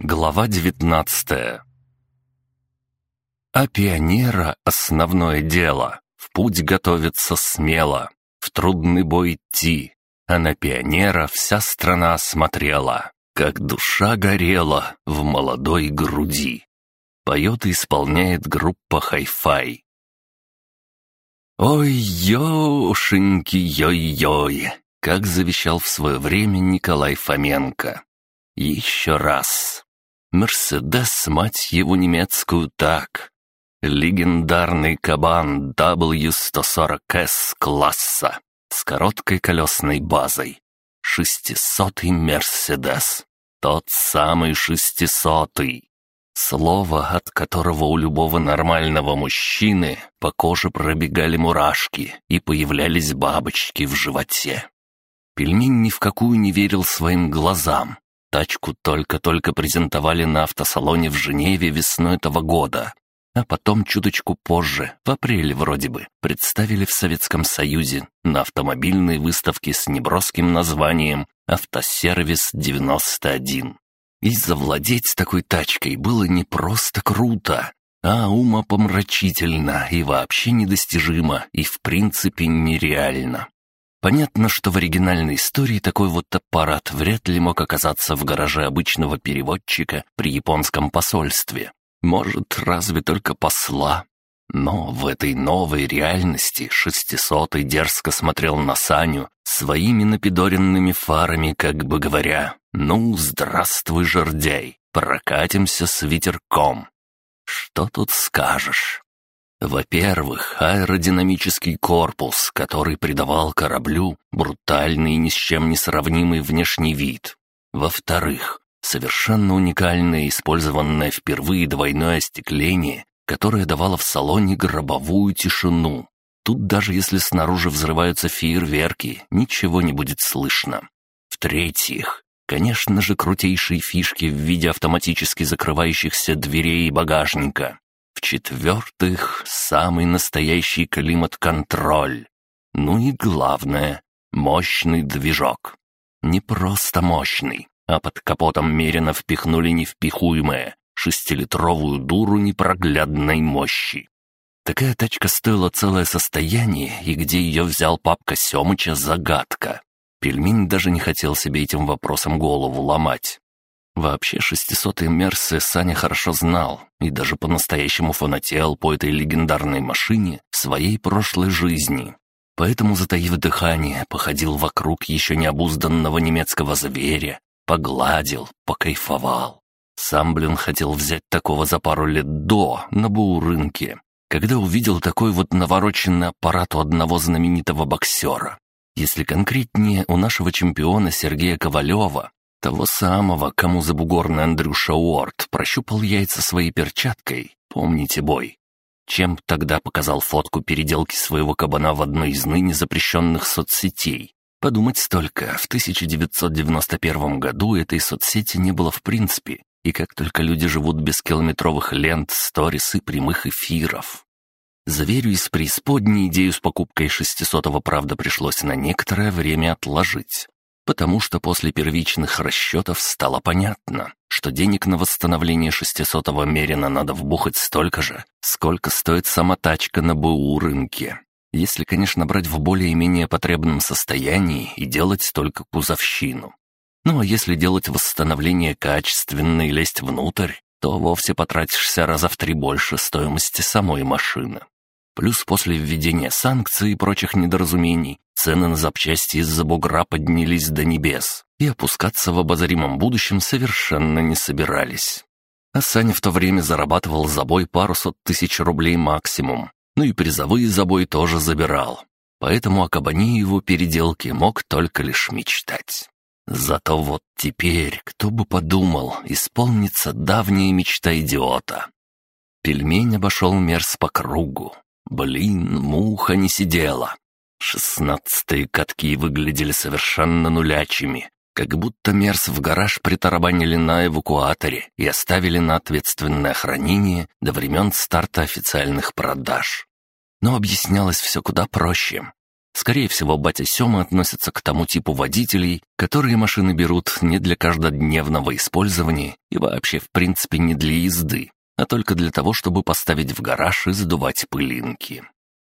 Глава девятнадцатая А пионера — основное дело. В путь готовиться смело, в трудный бой идти. А на пионера вся страна смотрела, как душа горела в молодой груди. Поет и исполняет группа «Хай-фай». Ой-ёшеньки, йой-йой, как завещал в свое время Николай Фоменко. Еще раз. Мерседес, мать его немецкую, так. Легендарный кабан W140S класса с короткой колесной базой. Шестисотый Мерседес. Тот самый шестисотый. Слово, от которого у любого нормального мужчины по коже пробегали мурашки и появлялись бабочки в животе. Пельмень ни в какую не верил своим глазам. Тачку только-только презентовали на автосалоне в Женеве весной этого года, а потом чуточку позже, в апреле вроде бы, представили в Советском Союзе на автомобильной выставке с неброским названием «Автосервис-91». И завладеть такой тачкой было не просто круто, а умопомрачительно и вообще недостижимо и в принципе нереально. Понятно, что в оригинальной истории такой вот аппарат вряд ли мог оказаться в гараже обычного переводчика при японском посольстве. Может, разве только посла. Но в этой новой реальности шестисотый дерзко смотрел на Саню своими напидоренными фарами, как бы говоря, «Ну, здравствуй, жердяй, прокатимся с ветерком». Что тут скажешь? Во-первых, аэродинамический корпус, который придавал кораблю брутальный и ни с чем не сравнимый внешний вид. Во-вторых, совершенно уникальное, использованное впервые двойное остекление, которое давало в салоне гробовую тишину. Тут даже если снаружи взрываются фейерверки, ничего не будет слышно. В-третьих, конечно же, крутейшие фишки в виде автоматически закрывающихся дверей и багажника. В-четвертых, самый настоящий климат-контроль. Ну и главное, мощный движок. Не просто мощный, а под капотом мерено впихнули невпихуемое, шестилитровую дуру непроглядной мощи. Такая тачка стоила целое состояние, и где ее взял папка Семыча — загадка. Пельмень даже не хотел себе этим вопросом голову ломать. Вообще, шестисотые Мерсы Саня хорошо знал и даже по-настоящему фанател по этой легендарной машине своей прошлой жизни. Поэтому, затаив дыхание, походил вокруг еще необузданного немецкого зверя, погладил, покайфовал. Сам, блин, хотел взять такого за пару лет до, на Баурынке, когда увидел такой вот навороченный аппарат у одного знаменитого боксера. Если конкретнее, у нашего чемпиона Сергея Ковалева того самого, кому забугорный Андрюша Уорд прощупал яйца своей перчаткой. Помните бой? Чем тогда показал фотку переделки своего кабана в одной из ныне запрещенных соцсетей? Подумать столько, в 1991 году этой соцсети не было в принципе, и как только люди живут без километровых лент, сторис и прямых эфиров. Заверю, из преисподней идею с покупкой 600-го, правда, пришлось на некоторое время отложить потому что после первичных расчетов стало понятно, что денег на восстановление 600-го Мерина надо вбухать столько же, сколько стоит сама тачка на БУ рынке. Если, конечно, брать в более-менее потребном состоянии и делать только кузовщину. Ну а если делать восстановление качественно и лезть внутрь, то вовсе потратишься раза в три больше стоимости самой машины. Плюс после введения санкций и прочих недоразумений цены на запчасти из-за бугра поднялись до небес и опускаться в обозримом будущем совершенно не собирались. А Саня в то время зарабатывал за бой пару сот тысяч рублей максимум, ну и призовые за бой тоже забирал. Поэтому о кабане его переделке мог только лишь мечтать. Зато вот теперь, кто бы подумал, исполнится давняя мечта идиота. Пельмень обошел мерз по кругу, Блин, муха не сидела. Шестнадцатые катки выглядели совершенно нулячими, как будто мерз в гараж притарабанили на эвакуаторе и оставили на ответственное хранение до времен старта официальных продаж. Но объяснялось все куда проще. Скорее всего, батя Сёма относится к тому типу водителей, которые машины берут не для каждодневного использования и вообще, в принципе, не для езды, а только для того, чтобы поставить в гараж и сдувать пылинки.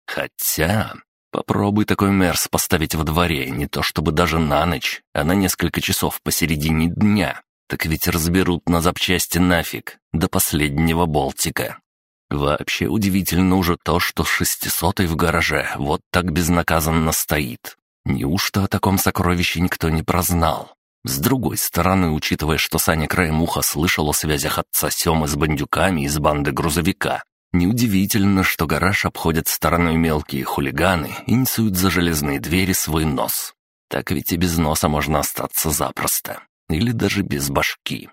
Хотя, попробуй такой мерс поставить во дворе, не то чтобы даже на ночь, а на несколько часов посередине дня. Так ведь разберут на запчасти нафиг, до последнего болтика. Вообще удивительно уже то, что шестисотый в гараже вот так безнаказанно стоит. Неужто о таком сокровище никто не прознал? С другой стороны, учитывая, что Саня краем уха слышал о связях отца Семы с бандюками из банды грузовика, неудивительно, что гараж обходят стороной мелкие хулиганы и несут за железные двери свой нос. Так ведь и без носа можно остаться запросто. Или даже без башки.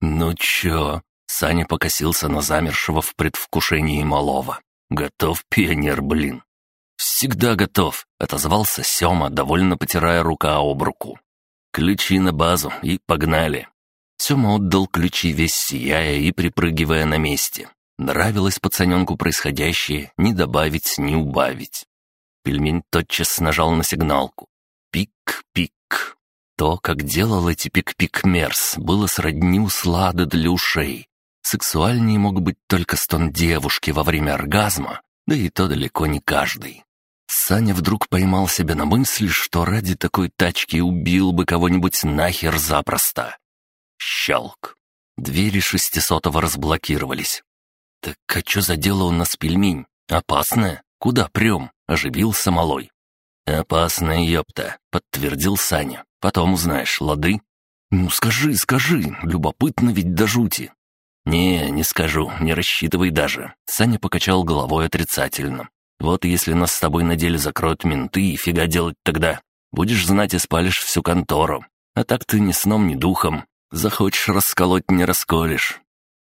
«Ну чё?» Саня покосился на замершего в предвкушении малого. «Готов, пионер, блин!» «Всегда готов», — отозвался Сёма, довольно потирая рука об руку. «Ключи на базу и погнали». Сёма отдал ключи весь сияя и припрыгивая на месте. Нравилось пацаненку происходящее, ни добавить, ни убавить. Пельмень тотчас нажал на сигналку. Пик-пик. То, как делал эти пик-пик Мерс, было сродни услады для ушей. Сексуальнее мог быть только стон девушки во время оргазма, да и то далеко не каждый. Саня вдруг поймал себя на мысли, что ради такой тачки убил бы кого-нибудь нахер запросто. Щелк. Двери шестисотого разблокировались. «Так а что за дело у нас пельмень? Опасное? Куда прем?» — оживился малой. «Опасное, ёпта», — подтвердил Саня. «Потом узнаешь, лады?» «Ну скажи, скажи, любопытно ведь до жути». «Не, не скажу, не рассчитывай даже». Саня покачал головой отрицательно. «Вот если нас с тобой на деле закроют менты, и фига делать тогда? Будешь знать и спалишь всю контору. А так ты ни сном, ни духом. Захочешь расколоть, не расколешь».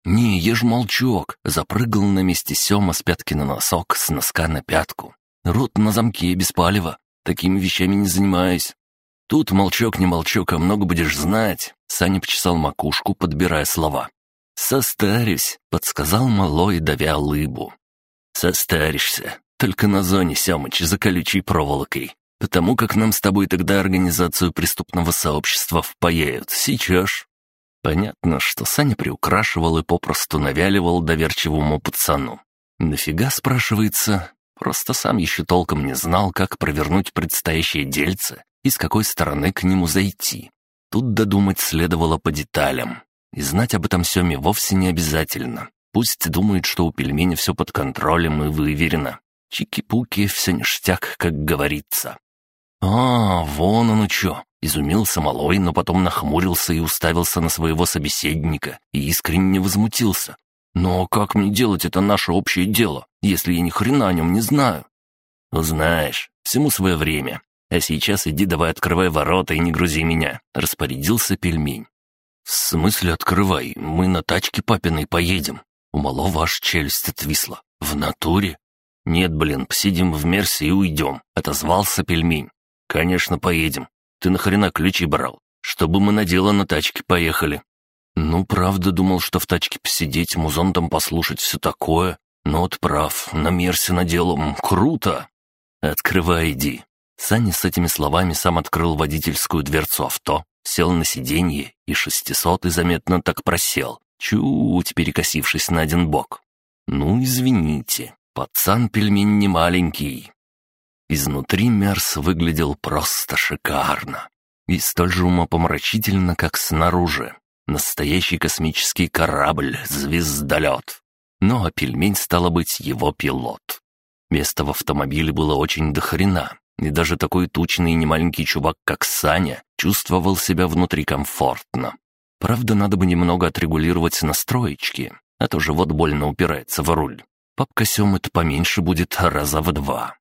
«Не, ешь молчок», — запрыгал на месте Сёма с пятки на носок, с носка на пятку. «Рот на замке, без палева. Такими вещами не занимаюсь». «Тут молчок не молчок, а много будешь знать», — Саня почесал макушку, подбирая слова. «Состарюсь», — подсказал малой, давя лыбу. «Состаришься, только на зоне, Семыч, за колючей проволокой, потому как нам с тобой тогда организацию преступного сообщества впаяют. Сейчас». Понятно, что Саня приукрашивал и попросту навяливал доверчивому пацану. «Нафига?» — спрашивается. Просто сам еще толком не знал, как провернуть предстоящее дельце и с какой стороны к нему зайти. Тут додумать следовало по деталям. И знать об этом Семе вовсе не обязательно. Пусть думает, что у пельменя все под контролем и выверено. Чики-пуки, все ништяк, как говорится. «А, вон оно что!» — изумился малой, но потом нахмурился и уставился на своего собеседника и искренне возмутился. «Но как мне делать это наше общее дело, если я ни хрена о нем не знаю?» «Узнаешь, всему свое время. А сейчас иди давай открывай ворота и не грузи меня», — распорядился пельмень. «В смысле открывай? Мы на тачке папиной поедем». У малого аж челюсть отвисла. «В натуре?» «Нет, блин, посидим в Мерсе и уйдем», — отозвался пельмень. «Конечно, поедем. Ты нахрена ключи брал? Чтобы мы на дело на тачке поехали». «Ну, правда, думал, что в тачке посидеть, музон там послушать, все такое. Но вот прав, на Мерсе на дело, круто!» «Открывай, иди». Саня с этими словами сам открыл водительскую дверцу авто, сел на сиденье, и шестисотый заметно так просел, чуть перекосившись на один бок. «Ну, извините, пацан-пельмень не маленький». Изнутри Мерс выглядел просто шикарно. И столь же умопомрачительно, как снаружи. Настоящий космический корабль, звездолет. Ну а пельмень, стало быть, его пилот. Места в автомобиле было очень дохрена, и даже такой тучный и немаленький чувак, как Саня, чувствовал себя внутри комфортно. Правда, надо бы немного отрегулировать настроечки, а то живот больно упирается в руль. Папка Семыт поменьше будет раза в два.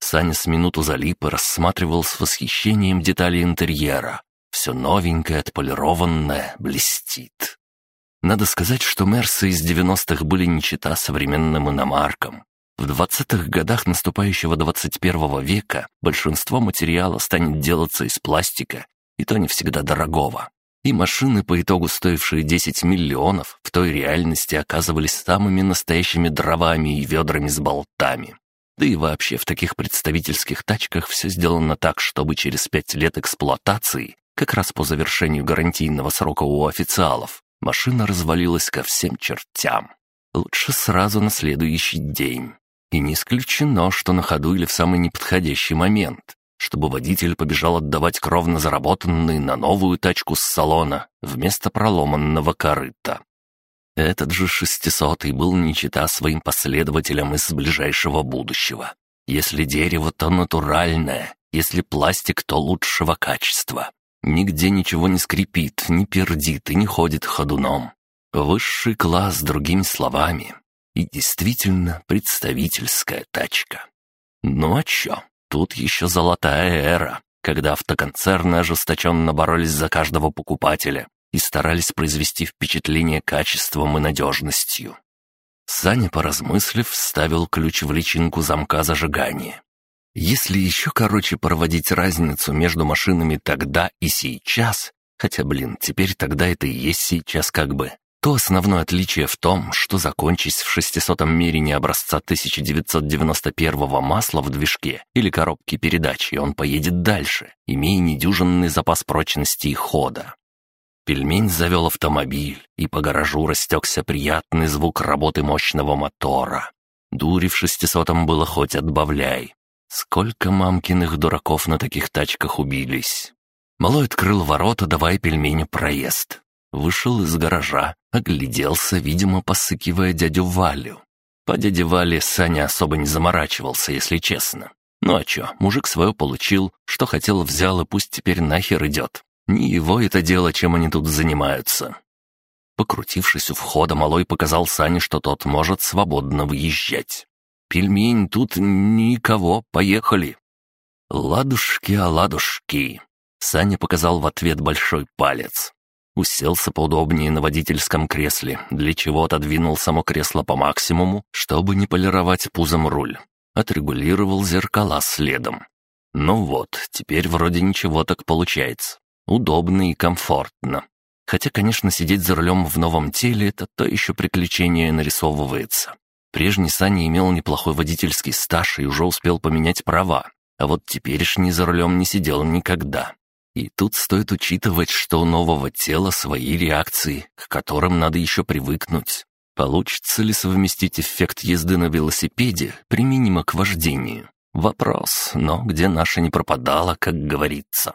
Саня с минуту залип и рассматривал с восхищением детали интерьера. Все новенькое, отполированное, блестит. Надо сказать, что Мерсы из 90-х были не чита современным иномаркам. В 20-х годах наступающего 21 века большинство материала станет делаться из пластика, и то не всегда дорогого. И машины, по итогу стоившие 10 миллионов, в той реальности оказывались самыми настоящими дровами и ведрами с болтами. Да и вообще в таких представительских тачках все сделано так, чтобы через пять лет эксплуатации, как раз по завершению гарантийного срока у официалов, машина развалилась ко всем чертям. Лучше сразу на следующий день. И не исключено, что на ходу или в самый неподходящий момент, чтобы водитель побежал отдавать кровно заработанный на новую тачку с салона вместо проломанного корыта. Этот же шестисотый был не чита своим последователям из ближайшего будущего. Если дерево, то натуральное, если пластик, то лучшего качества. Нигде ничего не скрипит, не пердит и не ходит ходуном. Высший класс, другими словами. И действительно представительская тачка. Ну а чё? Тут еще золотая эра, когда автоконцерны ожесточенно боролись за каждого покупателя и старались произвести впечатление качеством и надежностью. Саня, поразмыслив, вставил ключ в личинку замка зажигания. Если еще короче проводить разницу между машинами тогда и сейчас, хотя, блин, теперь тогда это и есть сейчас как бы, то основное отличие в том, что закончись в 600-м мерине образца 1991-го масла в движке или коробке передач, и он поедет дальше, имея недюжинный запас прочности и хода. Пельмень завел автомобиль, и по гаражу растекся приятный звук работы мощного мотора. Дури в шестисотом было хоть отбавляй. Сколько мамкиных дураков на таких тачках убились. Малой открыл ворота, давай пельменю проезд. Вышел из гаража, огляделся, видимо, посыкивая дядю Валю. По дяде Вале Саня особо не заморачивался, если честно. Ну а чё, мужик свое получил, что хотел взял и пусть теперь нахер идет. Не его это дело, чем они тут занимаются. Покрутившись у входа, малой показал Сане, что тот может свободно выезжать. «Пельмень, тут никого, поехали!» «Ладушки, а ладушки!» Саня показал в ответ большой палец. Уселся поудобнее на водительском кресле, для чего отодвинул само кресло по максимуму, чтобы не полировать пузом руль. Отрегулировал зеркала следом. Ну вот, теперь вроде ничего так получается. Удобно и комфортно. Хотя, конечно, сидеть за рулем в новом теле — это то еще приключение нарисовывается. Прежний Саня имел неплохой водительский стаж и уже успел поменять права, а вот теперешний за рулем не сидел никогда. И тут стоит учитывать, что у нового тела свои реакции, к которым надо еще привыкнуть. Получится ли совместить эффект езды на велосипеде, применимо к вождению? Вопрос, но где наша не пропадала, как говорится.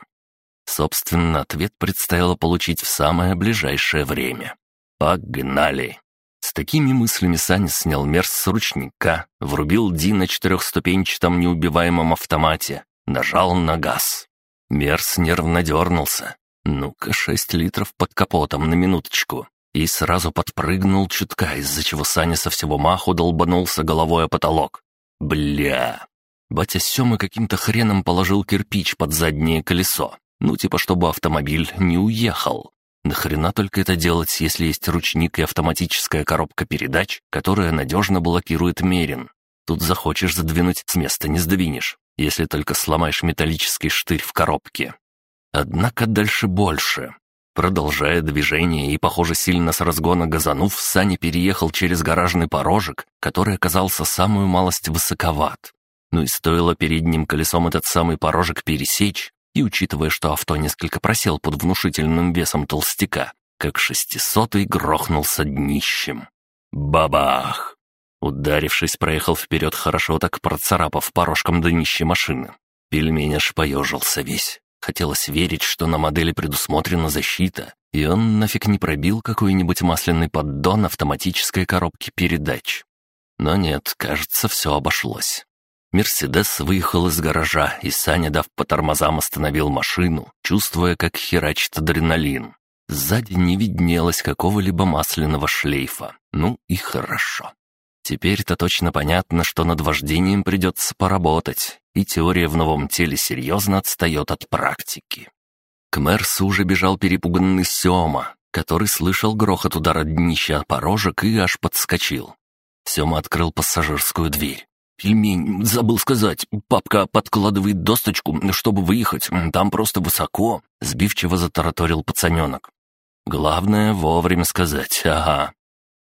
Собственно, ответ предстояло получить в самое ближайшее время. Погнали! С такими мыслями Саня снял мерз с ручника, врубил Ди на четырехступенчатом неубиваемом автомате, нажал на газ. Мерс нервно дернулся. Ну-ка, шесть литров под капотом на минуточку. И сразу подпрыгнул чутка, из-за чего Саня со всего маху долбанулся головой о потолок. Бля! Батя Сёмы каким-то хреном положил кирпич под заднее колесо. Ну, типа, чтобы автомобиль не уехал. Нахрена только это делать, если есть ручник и автоматическая коробка передач, которая надежно блокирует Мерин? Тут захочешь задвинуть, с места не сдвинешь если только сломаешь металлический штырь в коробке. Однако дальше больше. Продолжая движение и, похоже, сильно с разгона газанув, Саня переехал через гаражный порожек, который оказался самую малость высоковат. Ну и стоило передним колесом этот самый порожек пересечь, и учитывая, что авто несколько просел под внушительным весом толстяка, как шестисотый грохнулся днищем. Бабах! Ударившись, проехал вперед хорошо так процарапав порожком днище машины. Пельмень аж поежился весь. Хотелось верить, что на модели предусмотрена защита, и он нафиг не пробил какой-нибудь масляный поддон автоматической коробки передач. Но нет, кажется, все обошлось. «Мерседес» выехал из гаража, и Саня, дав по тормозам, остановил машину, чувствуя, как херачит адреналин. Сзади не виднелось какого-либо масляного шлейфа. Ну и хорошо. Теперь-то точно понятно, что над вождением придется поработать, и теория в новом теле серьезно отстает от практики. К Мерсу уже бежал перепуганный Сёма, который слышал грохот удара днища о порожек и аж подскочил. Сёма открыл пассажирскую дверь. «Пельмень, забыл сказать, папка подкладывает досточку, чтобы выехать, там просто высоко», — сбивчиво затараторил пацаненок. «Главное вовремя сказать, ага.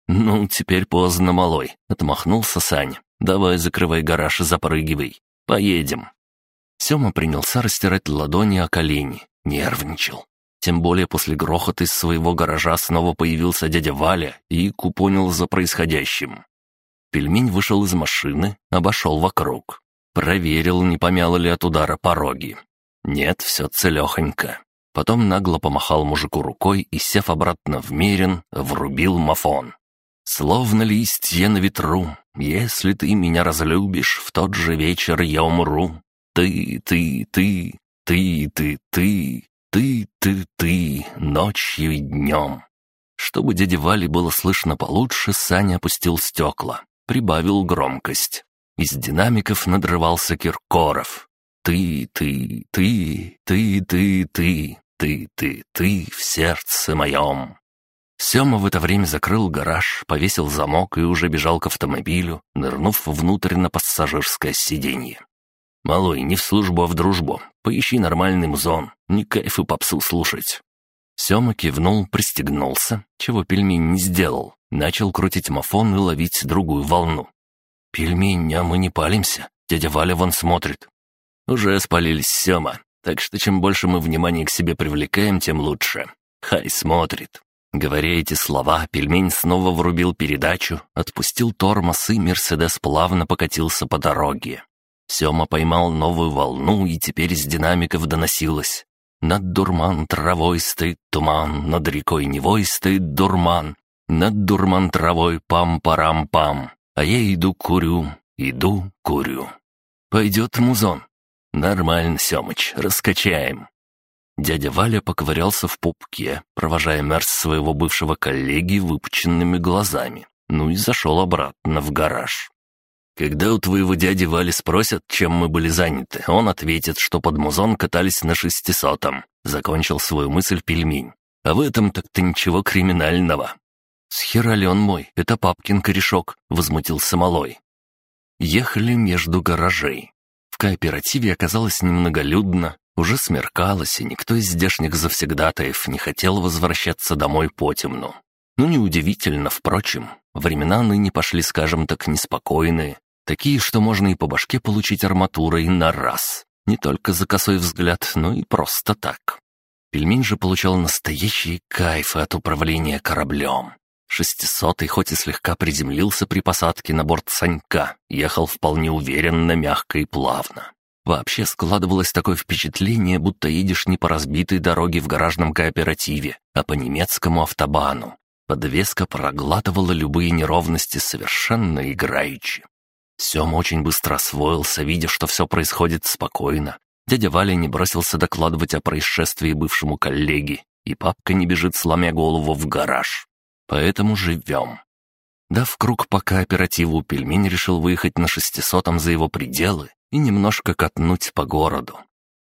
«Ну, теперь поздно, малой», — отмахнулся Саня. Давай закрывай гараж и запрыгивай. Поедем». Сема принялся растирать ладони о колени, нервничал. Тем более после грохота из своего гаража снова появился дядя Валя и купонил за происходящим. Пельмень вышел из машины, обошел вокруг. Проверил, не помяло ли от удара пороги. Нет, все целехонько. Потом нагло помахал мужику рукой и, сев обратно в мерин, врубил мафон. «Словно листья на ветру, если ты меня разлюбишь, в тот же вечер я умру. Ты, ты, ты, ты, ты, ты, ты, ты, ты, ночью и днем». Чтобы дяде Вале было слышно получше, Саня опустил стекла, прибавил громкость. Из динамиков надрывался Киркоров. «Ты, ты, ты, ты, ты, ты, ты, ты, ты в сердце моем». Сема в это время закрыл гараж, повесил замок и уже бежал к автомобилю, нырнув внутрь на пассажирское сиденье. «Малой, не в службу, а в дружбу. Поищи нормальный музон. Не кайф и попсу слушать». Сема кивнул, пристегнулся, чего пельмень не сделал. Начал крутить мафон и ловить другую волну. «Пельмень, а мы не палимся. Дядя Валя вон смотрит». «Уже спалились, Сема. Так что чем больше мы внимания к себе привлекаем, тем лучше. Хай смотрит». Говоря эти слова, пельмень снова врубил передачу, отпустил тормоз, и Мерседес плавно покатился по дороге. Сема поймал новую волну, и теперь из динамиков доносилось. Над дурман травой стоит туман, над рекой Невой стоит дурман, над дурман травой пам-парам-пам. А я иду курю, иду курю. Пойдет музон. Нормально, Семыч, раскачаем. Дядя Валя поковырялся в пупке, провожая мерз своего бывшего коллеги выпученными глазами, ну и зашел обратно в гараж. Когда у твоего дяди Вали спросят, чем мы были заняты, он ответит, что под музон катались на шестисотом. Закончил свою мысль пельмень. А в этом так-то ничего криминального. «С хера ли он мой? Это папкин корешок», — возмутился малой. Ехали между гаражей. В кооперативе оказалось немноголюдно, уже смеркалось, и никто из здешних завсегдатаев не хотел возвращаться домой потемну. Ну, неудивительно, впрочем, времена ныне пошли, скажем так, неспокойные, такие, что можно и по башке получить арматурой на раз. Не только за косой взгляд, но и просто так. Пельмень же получал настоящие кайфы от управления кораблем. Шестисотый, хоть и слегка приземлился при посадке на борт Санька, ехал вполне уверенно, мягко и плавно. Вообще складывалось такое впечатление, будто едешь не по разбитой дороге в гаражном кооперативе, а по немецкому автобану. Подвеска проглатывала любые неровности совершенно играючи. Сёма очень быстро освоился, видя, что все происходит спокойно. Дядя Валя не бросился докладывать о происшествии бывшему коллеге, и папка не бежит, сломя голову в гараж. Поэтому живем. Дав круг по кооперативу, пельмень решил выехать на шестисотом за его пределы и немножко катнуть по городу.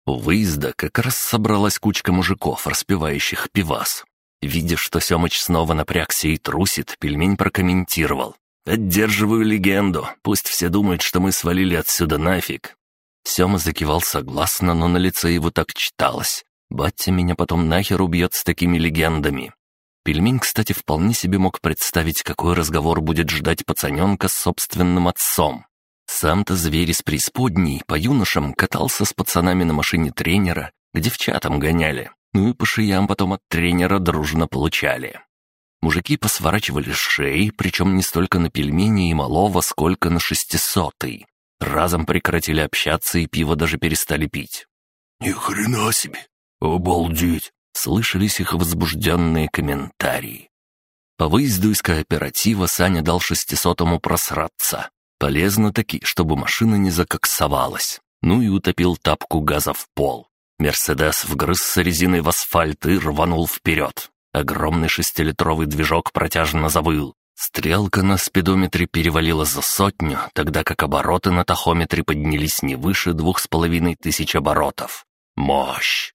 У выезда как раз собралась кучка мужиков, распевающих пивас. Видя, что Семыч снова напрягся и трусит, пельмень прокомментировал. «Поддерживаю легенду. Пусть все думают, что мы свалили отсюда нафиг». Сема закивал согласно, но на лице его так читалось. «Батя меня потом нахер убьет с такими легендами». Пельмень, кстати, вполне себе мог представить, какой разговор будет ждать пацаненка с собственным отцом. Сам-то зверь из преисподней по юношам катался с пацанами на машине тренера, к девчатам гоняли, ну и по шиям потом от тренера дружно получали. Мужики посворачивали шеи, причем не столько на пельмени и малого, сколько на шестисотый. Разом прекратили общаться и пиво даже перестали пить. «Ни хрена себе! Обалдеть! слышались их возбужденные комментарии. По выезду из кооператива Саня дал шестисотому просраться. Полезно таки, чтобы машина не закоксовалась. Ну и утопил тапку газа в пол. Мерседес вгрызся резиной в асфальт и рванул вперед. Огромный шестилитровый движок протяжно завыл. Стрелка на спидометре перевалила за сотню, тогда как обороты на тахометре поднялись не выше двух с половиной тысяч оборотов. Мощь!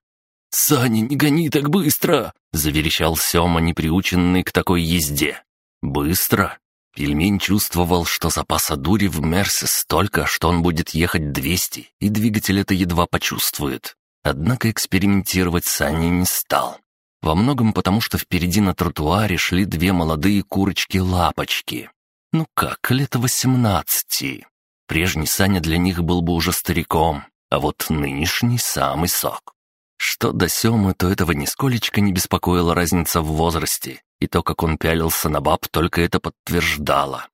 «Саня, не гони так быстро!» — заверещал Сёма, неприученный к такой езде. «Быстро?» Пельмень чувствовал, что запаса дури в Мерсе столько, что он будет ехать 200, и двигатель это едва почувствует. Однако экспериментировать Саня не стал. Во многом потому, что впереди на тротуаре шли две молодые курочки-лапочки. Ну как, лет восемнадцати. Прежний Саня для них был бы уже стариком, а вот нынешний самый сок. Что до Семы, то этого нисколечко не беспокоила разница в возрасте, и то, как он пялился на баб, только это подтверждало.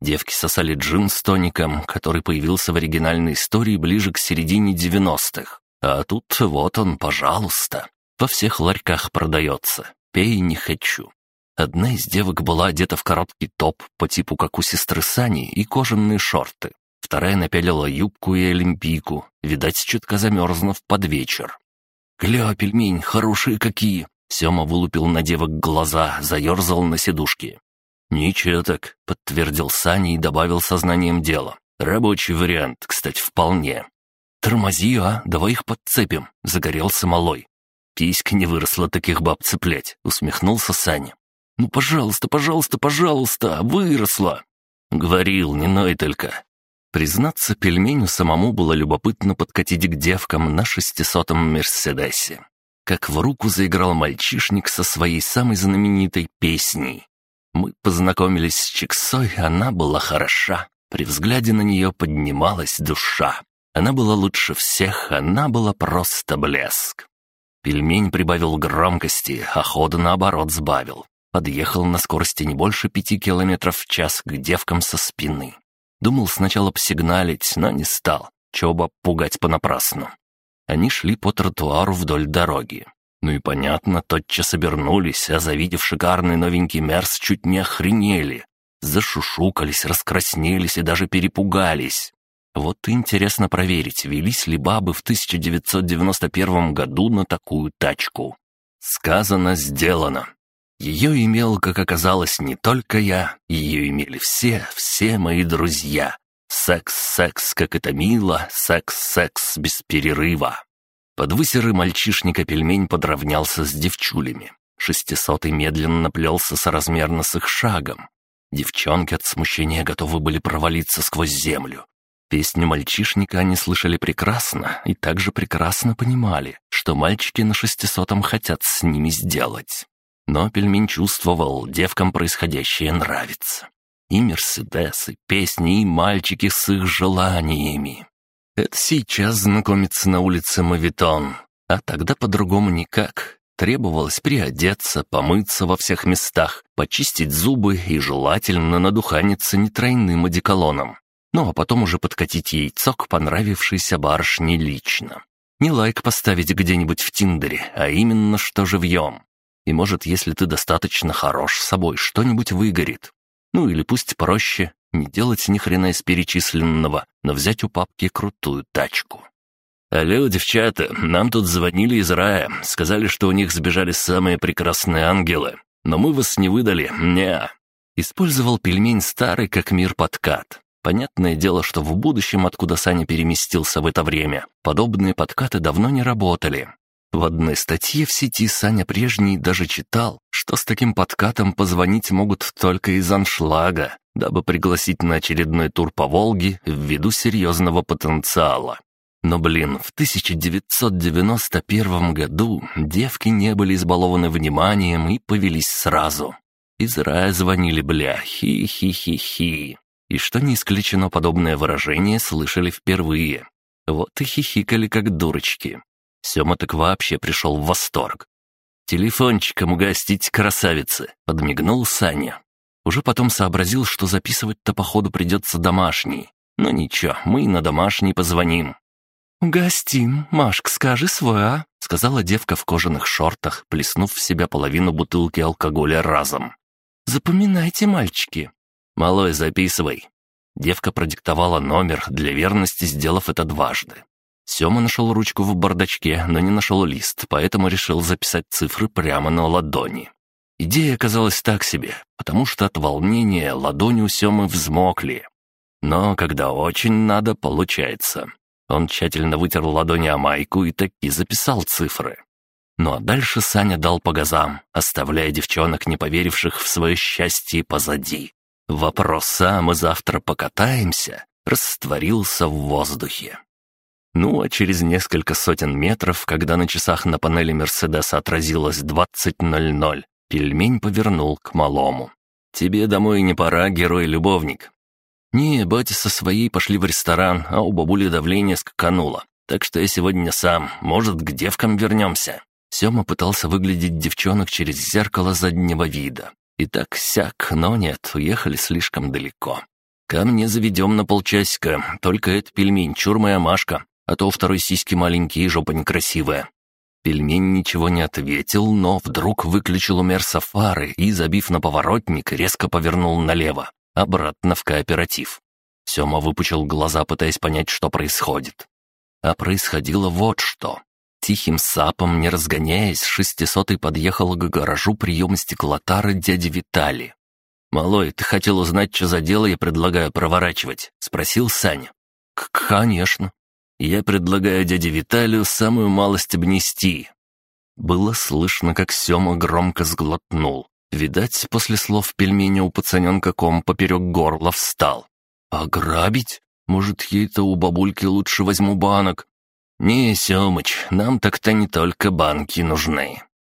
Девки сосали джин с тоником, который появился в оригинальной истории ближе к середине девяностых. А тут вот он, пожалуйста. Во всех ларьках продается. Пей не хочу. Одна из девок была одета в короткий топ по типу как у сестры Сани и кожаные шорты. Вторая напялила юбку и олимпийку, видать, чутка замерзнув под вечер. «Гля, пельмень, хорошие какие!» Сема вылупил на девок глаза, заерзал на сидушке. «Ничего так», — подтвердил Саня и добавил сознанием дела. «Рабочий вариант, кстати, вполне». «Тормози, а, давай их подцепим», — загорелся малой. «Писька не выросла таких баб цеплять», — усмехнулся Саня. «Ну, пожалуйста, пожалуйста, пожалуйста, выросла!» «Говорил, не ной только». Признаться, пельменю самому было любопытно подкатить к девкам на шестисотом «Мерседесе». Как в руку заиграл мальчишник со своей самой знаменитой песней. Мы познакомились с Чиксой, она была хороша. При взгляде на нее поднималась душа. Она была лучше всех, она была просто блеск. Пельмень прибавил громкости, а хода наоборот сбавил. Подъехал на скорости не больше пяти километров в час к девкам со спины. Думал сначала посигналить, но не стал. Чоба пугать понапрасну. Они шли по тротуару вдоль дороги. Ну и понятно, тотчас обернулись, а завидев шикарный новенький Мерс, чуть не охренели. Зашушукались, раскраснелись и даже перепугались. Вот интересно проверить, велись ли бабы в 1991 году на такую тачку. Сказано, сделано. Ее имел, как оказалось, не только я, ее имели все, все мои друзья. Секс, секс, как это мило, секс, секс без перерыва. Под высеры мальчишника пельмень подравнялся с девчулями. Шестисотый медленно плелся соразмерно с их шагом. Девчонки от смущения готовы были провалиться сквозь землю. Песню мальчишника они слышали прекрасно и также прекрасно понимали, что мальчики на шестисотом хотят с ними сделать. Но пельмень чувствовал, девкам происходящее нравится. И Мерседес, и песни, и мальчики с их желаниями. Это сейчас знакомиться на улице Мавитон, а тогда по-другому никак. Требовалось приодеться, помыться во всех местах, почистить зубы и желательно надуханиться не тройным одеколоном. Ну а потом уже подкатить яйцо к понравившейся барышне лично. Не лайк поставить где-нибудь в Тиндере, а именно что живьем. И может, если ты достаточно хорош собой, что-нибудь выгорит. Ну или пусть проще, не делать ни хрена из перечисленного, но взять у папки крутую тачку. «Алло, девчата, нам тут звонили из рая, сказали, что у них сбежали самые прекрасные ангелы, но мы вас не выдали, не Использовал пельмень старый, как мир подкат. Понятное дело, что в будущем, откуда Саня переместился в это время, подобные подкаты давно не работали. В одной статье в сети Саня прежний даже читал, что с таким подкатом позвонить могут только из аншлага, дабы пригласить на очередной тур по Волге ввиду серьезного потенциала. Но, блин, в 1991 году девки не были избалованы вниманием и повелись сразу. Из рая звонили бля, хи-хи-хи-хи. И что не исключено, подобное выражение слышали впервые. Вот и хихикали как дурочки. Сема так вообще пришел в восторг. «Телефончиком угостить красавицы», — подмигнул Саня. Уже потом сообразил, что записывать-то походу придется домашний. Но ничего, мы и на домашний позвоним. «Угостим, Машка, скажи свой, а?» — сказала девка в кожаных шортах, плеснув в себя половину бутылки алкоголя разом. «Запоминайте, мальчики». «Малой, записывай». Девка продиктовала номер, для верности сделав это дважды. Сёма нашел ручку в бардачке, но не нашел лист, поэтому решил записать цифры прямо на ладони. Идея оказалась так себе, потому что от волнения ладони у Сёмы взмокли. Но когда очень надо, получается. Он тщательно вытер ладони о майку и таки записал цифры. Ну а дальше Саня дал по газам, оставляя девчонок, не поверивших в свое счастье, позади. Вопрос «а мы завтра покатаемся?» растворился в воздухе. Ну а через несколько сотен метров, когда на часах на панели Мерседеса отразилось 20.00, пельмень повернул к малому. Тебе домой не пора, герой-любовник». «Не, батя со своей пошли в ресторан, а у бабули давление скакануло. Так что я сегодня сам, может, к девкам вернемся». Сема пытался выглядеть девчонок через зеркало заднего вида. И так сяк, но нет, уехали слишком далеко. Ко мне заведем на полчасика, только это пельмень, чур моя Машка, а то у второй сиськи маленькие и жопа некрасивая. Пельмень ничего не ответил, но вдруг выключил у Мерса фары и, забив на поворотник, резко повернул налево, обратно в кооператив. Сема выпучил глаза, пытаясь понять, что происходит. А происходило вот что. Тихим сапом, не разгоняясь, шестисотый подъехал к гаражу приема стеклотары дяди Витали. «Малой, ты хотел узнать, что за дело я предлагаю проворачивать?» — спросил Саня. «Конечно. Я предлагаю дяде Виталию самую малость обнести». Было слышно, как Сема громко сглотнул. Видать, после слов пельменя у пацаненка ком поперек горла встал. «Ограбить? Может, ей-то у бабульки лучше возьму банок?» «Не, Семыч, нам так-то не только банки нужны.